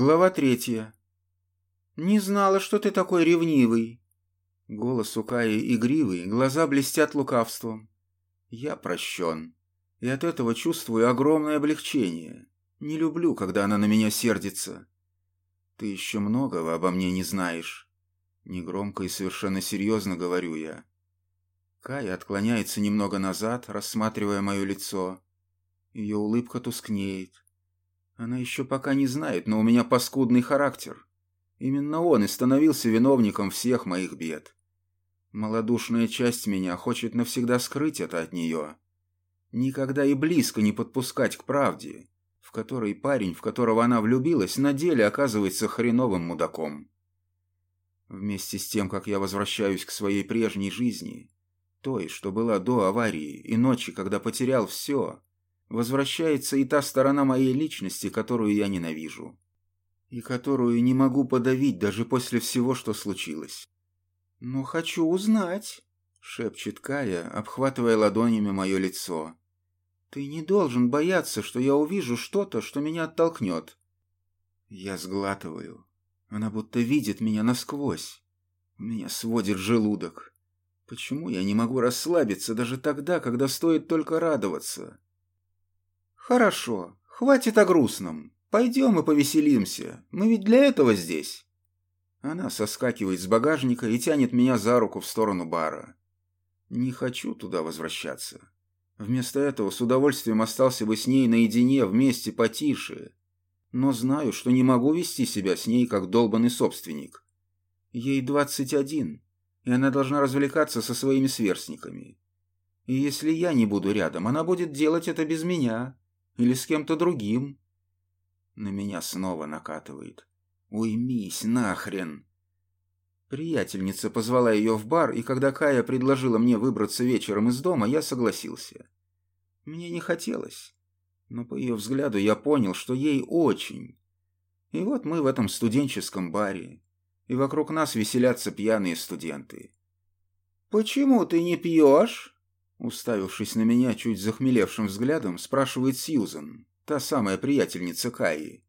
Глава третья. «Не знала, что ты такой ревнивый». Голос у Каи игривый, глаза блестят лукавством. Я прощен, и от этого чувствую огромное облегчение. Не люблю, когда она на меня сердится. Ты еще многого обо мне не знаешь. Негромко и совершенно серьезно говорю я. Кая отклоняется немного назад, рассматривая мое лицо. Ее улыбка тускнеет. Она еще пока не знает, но у меня паскудный характер. Именно он и становился виновником всех моих бед. Молодушная часть меня хочет навсегда скрыть это от нее. Никогда и близко не подпускать к правде, в которой парень, в которого она влюбилась, на деле оказывается хреновым мудаком. Вместе с тем, как я возвращаюсь к своей прежней жизни, той, что была до аварии и ночи, когда потерял все, возвращается и та сторона моей личности, которую я ненавижу. И которую не могу подавить даже после всего, что случилось. «Но хочу узнать», — шепчет Кая, обхватывая ладонями мое лицо. «Ты не должен бояться, что я увижу что-то, что меня оттолкнет». Я сглатываю. Она будто видит меня насквозь. У меня сводит желудок. Почему я не могу расслабиться даже тогда, когда стоит только радоваться? «Хорошо, хватит о грустном. Пойдем и повеселимся. Мы ведь для этого здесь». Она соскакивает с багажника и тянет меня за руку в сторону бара. Не хочу туда возвращаться. Вместо этого с удовольствием остался бы с ней наедине, вместе, потише. Но знаю, что не могу вести себя с ней, как долбанный собственник. Ей двадцать один, и она должна развлекаться со своими сверстниками. И если я не буду рядом, она будет делать это без меня. Или с кем-то другим. На меня снова накатывает. Уймись нахрен. Приятельница позвала ее в бар, и когда Кая предложила мне выбраться вечером из дома, я согласился. Мне не хотелось, но по ее взгляду я понял, что ей очень. И вот мы в этом студенческом баре, и вокруг нас веселятся пьяные студенты. «Почему ты не пьешь?» Уставившись на меня чуть захмелевшим взглядом, спрашивает Сьюзан, та самая приятельница Каи.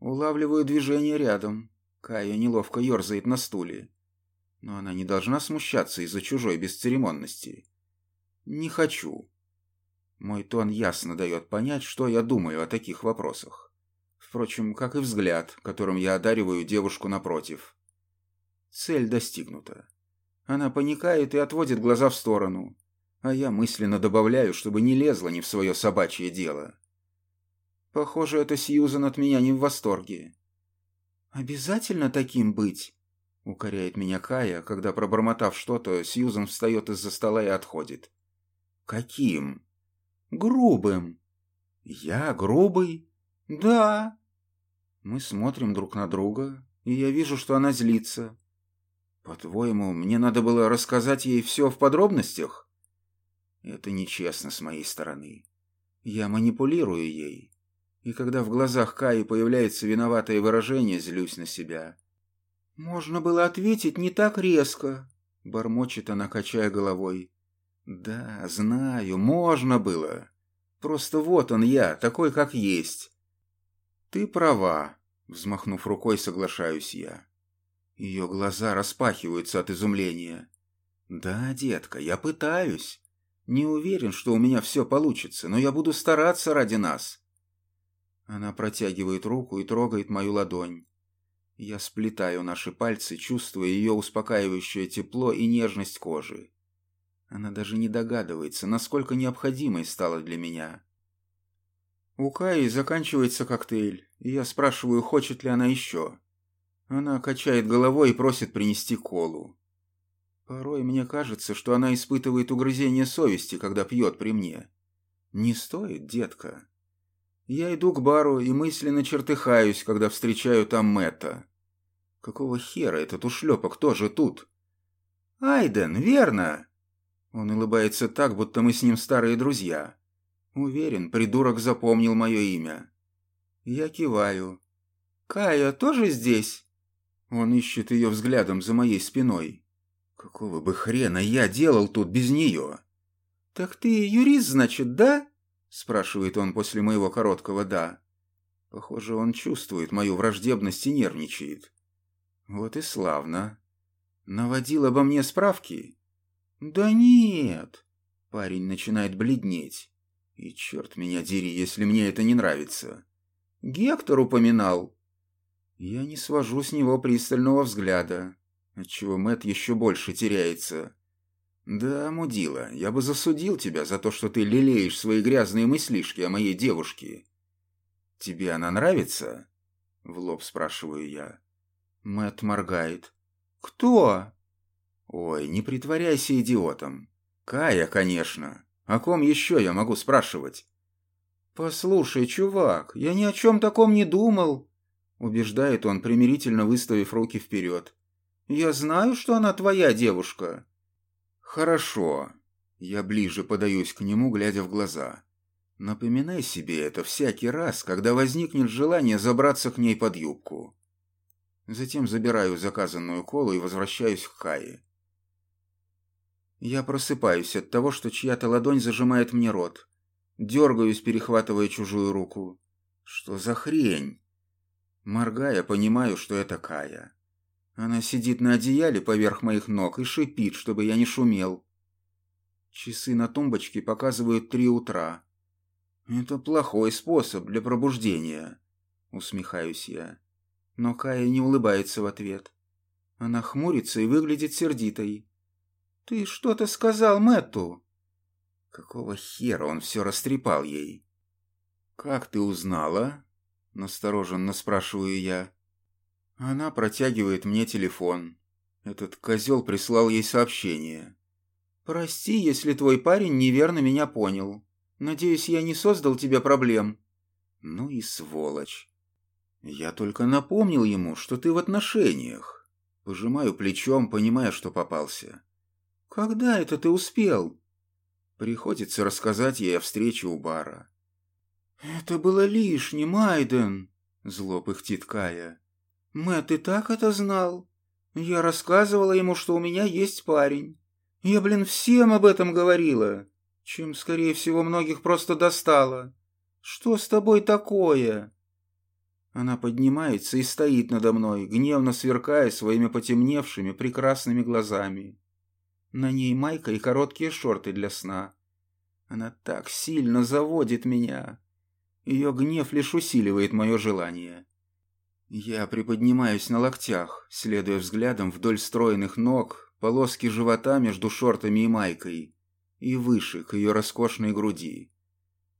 Улавливаю движение рядом. Кая неловко ерзает на стуле. Но она не должна смущаться из-за чужой бесцеремонности. «Не хочу». Мой тон ясно дает понять, что я думаю о таких вопросах. Впрочем, как и взгляд, которым я одариваю девушку напротив. Цель достигнута. Она паникает и отводит глаза в сторону, а я мысленно добавляю, чтобы не лезла не в свое собачье дело. Похоже, эта Сьюзан от меня не в восторге. «Обязательно таким быть?» — укоряет меня Кая, когда, пробормотав что-то, Сьюзан встает из-за стола и отходит. «Каким?» «Грубым». «Я грубый?» «Да». Мы смотрим друг на друга, и я вижу, что она злится. «По-твоему, мне надо было рассказать ей все в подробностях?» Это нечестно с моей стороны. Я манипулирую ей. И когда в глазах Каи появляется виноватое выражение, злюсь на себя. «Можно было ответить не так резко», — бормочет она, качая головой. «Да, знаю, можно было. Просто вот он я, такой, как есть». «Ты права», — взмахнув рукой, соглашаюсь я. Ее глаза распахиваются от изумления. «Да, детка, я пытаюсь. Не уверен, что у меня все получится, но я буду стараться ради нас. Она протягивает руку и трогает мою ладонь. Я сплетаю наши пальцы, чувствуя ее успокаивающее тепло и нежность кожи. Она даже не догадывается, насколько необходимой стала для меня. У Каи заканчивается коктейль, и я спрашиваю, хочет ли она еще. Она качает головой и просит принести колу. Порой мне кажется, что она испытывает угрызение совести, когда пьет при мне. Не стоит, детка. Я иду к бару и мысленно чертыхаюсь, когда встречаю там Мэтта. Какого хера этот ушлепок тоже тут? Айден, верно? Он улыбается так, будто мы с ним старые друзья. Уверен, придурок запомнил мое имя. Я киваю. Кая тоже здесь? Он ищет ее взглядом за моей спиной. Какого бы хрена я делал тут без нее? Так ты юрист, значит, да? Спрашивает он после моего короткого «да». Похоже, он чувствует мою враждебность и нервничает. Вот и славно. Наводил обо мне справки? Да нет. Парень начинает бледнеть. И черт меня дери, если мне это не нравится. Гектор упоминал. Я не свожу с него пристального взгляда, отчего Мэт еще больше теряется. Да, мудила, я бы засудил тебя за то, что ты лелеешь свои грязные мыслишки о моей девушке. Тебе она нравится? В лоб спрашиваю я. Мэт моргает. Кто? Ой, не притворяйся идиотом. Кая, конечно. О ком еще я могу спрашивать? «Послушай, чувак, я ни о чем таком не думал», — убеждает он, примирительно выставив руки вперед. «Я знаю, что она твоя девушка». «Хорошо». Я ближе подаюсь к нему, глядя в глаза. Напоминай себе это всякий раз, когда возникнет желание забраться к ней под юбку. Затем забираю заказанную колу и возвращаюсь к Кае. Я просыпаюсь от того, что чья-то ладонь зажимает мне рот. Дергаюсь, перехватывая чужую руку. Что за хрень? Моргая, понимаю, что это Кая. Она сидит на одеяле поверх моих ног и шипит, чтобы я не шумел. Часы на тумбочке показывают три утра. Это плохой способ для пробуждения, усмехаюсь я. Но Кая не улыбается в ответ. Она хмурится и выглядит сердитой. «Ты что-то сказал Мэтту?» Какого хера он все растрепал ей? «Как ты узнала?» — настороженно спрашиваю я. Она протягивает мне телефон. Этот козел прислал ей сообщение. «Прости, если твой парень неверно меня понял. Надеюсь, я не создал тебе проблем». «Ну и сволочь. Я только напомнил ему, что ты в отношениях». Пожимаю плечом, понимая, что попался. «Когда это ты успел?» Приходится рассказать ей о встрече у бара. «Это было лишним, Айден!» — зло пыхтит Кая. «Мэтт и так это знал. Я рассказывала ему, что у меня есть парень. Я, блин, всем об этом говорила, чем, скорее всего, многих просто достала. Что с тобой такое?» Она поднимается и стоит надо мной, гневно сверкая своими потемневшими прекрасными глазами. На ней майка и короткие шорты для сна. Она так сильно заводит меня. Ее гнев лишь усиливает мое желание. Я приподнимаюсь на локтях, следуя взглядом вдоль стройных ног, полоски живота между шортами и майкой и выше к ее роскошной груди.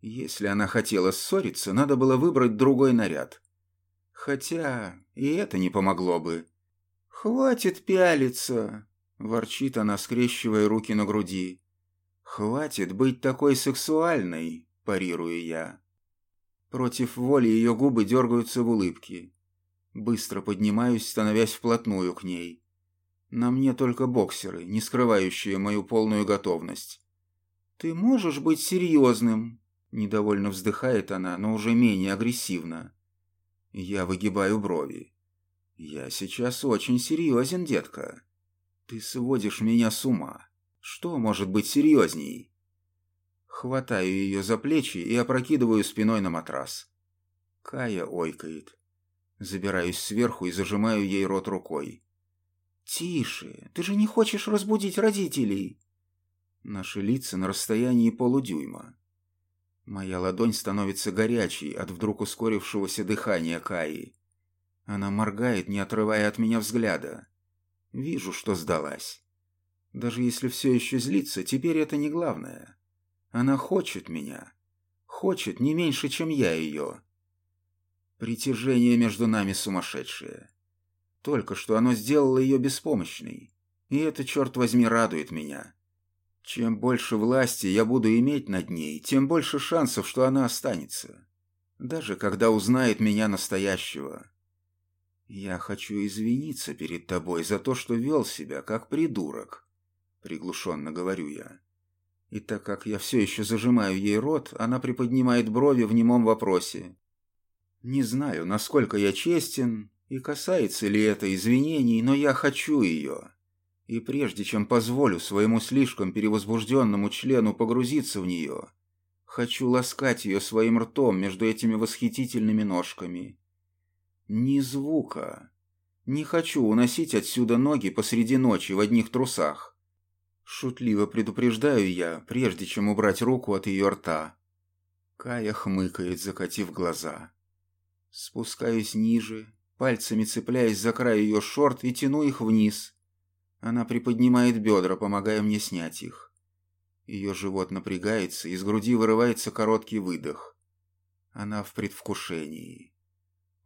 Если она хотела ссориться, надо было выбрать другой наряд. Хотя и это не помогло бы. «Хватит пялиться!» Ворчит она, скрещивая руки на груди. «Хватит быть такой сексуальной!» – парирую я. Против воли ее губы дергаются в улыбке. Быстро поднимаюсь, становясь вплотную к ней. На мне только боксеры, не скрывающие мою полную готовность. «Ты можешь быть серьезным?» Недовольно вздыхает она, но уже менее агрессивно. Я выгибаю брови. «Я сейчас очень серьезен, детка. Ты сводишь меня с ума. Что может быть серьезней? Хватаю ее за плечи и опрокидываю спиной на матрас. Кая ойкает. Забираюсь сверху и зажимаю ей рот рукой. «Тише, ты же не хочешь разбудить родителей!» Наши лица на расстоянии полудюйма. Моя ладонь становится горячей от вдруг ускорившегося дыхания Каи. Она моргает, не отрывая от меня взгляда. Вижу, что сдалась. Даже если все еще злится, теперь это не главное. Она хочет меня. Хочет не меньше, чем я ее. Притяжение между нами сумасшедшее. Только что оно сделало ее беспомощной. И это, черт возьми, радует меня. Чем больше власти я буду иметь над ней, тем больше шансов, что она останется. Даже когда узнает меня настоящего. «Я хочу извиниться перед тобой за то, что вел себя как придурок», — приглушенно говорю я. И так как я все еще зажимаю ей рот, она приподнимает брови в немом вопросе. Не знаю, насколько я честен и касается ли это извинений, но я хочу ее. И прежде чем позволю своему слишком перевозбужденному члену погрузиться в нее, Хочу ласкать ее своим ртом между этими восхитительными ножками. Ни звука. Не хочу уносить отсюда ноги посреди ночи в одних трусах. Шутливо предупреждаю я, прежде чем убрать руку от ее рта. Кая хмыкает, закатив глаза. Спускаюсь ниже, пальцами цепляясь за край ее шорт и тяну их вниз. Она приподнимает бедра, помогая мне снять их. Ее живот напрягается, из груди вырывается короткий выдох. Она в предвкушении.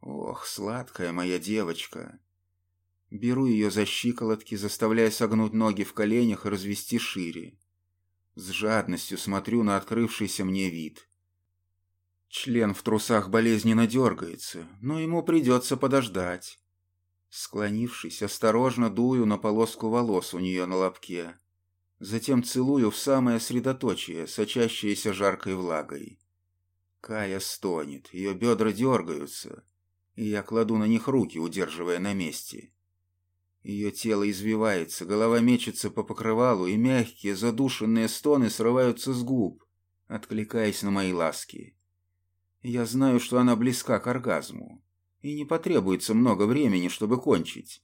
Ох, сладкая моя девочка. Беру ее за щиколотки, заставляя согнуть ноги в коленях и развести шире. С жадностью смотрю на открывшийся мне вид. Член в трусах болезненно дергается, но ему придется подождать. Склонившись, осторожно дую на полоску волос у нее на лобке. Затем целую в самое средоточие, сочащееся жаркой влагой. Кая стонет, ее бедра дергаются, и я кладу на них руки, удерживая на месте. Ее тело извивается, голова мечется по покрывалу, и мягкие, задушенные стоны срываются с губ, откликаясь на мои ласки. Я знаю, что она близка к оргазму, и не потребуется много времени, чтобы кончить.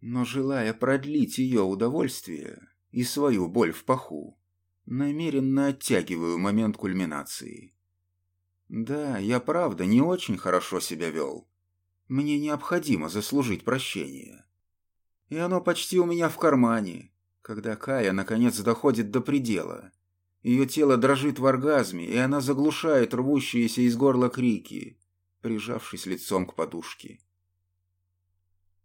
Но желая продлить ее удовольствие, и свою боль в паху. Намеренно оттягиваю момент кульминации. Да, я правда не очень хорошо себя вел. Мне необходимо заслужить прощение. И оно почти у меня в кармане, когда Кая наконец доходит до предела. Ее тело дрожит в оргазме, и она заглушает рвущиеся из горла крики, прижавшись лицом к подушке.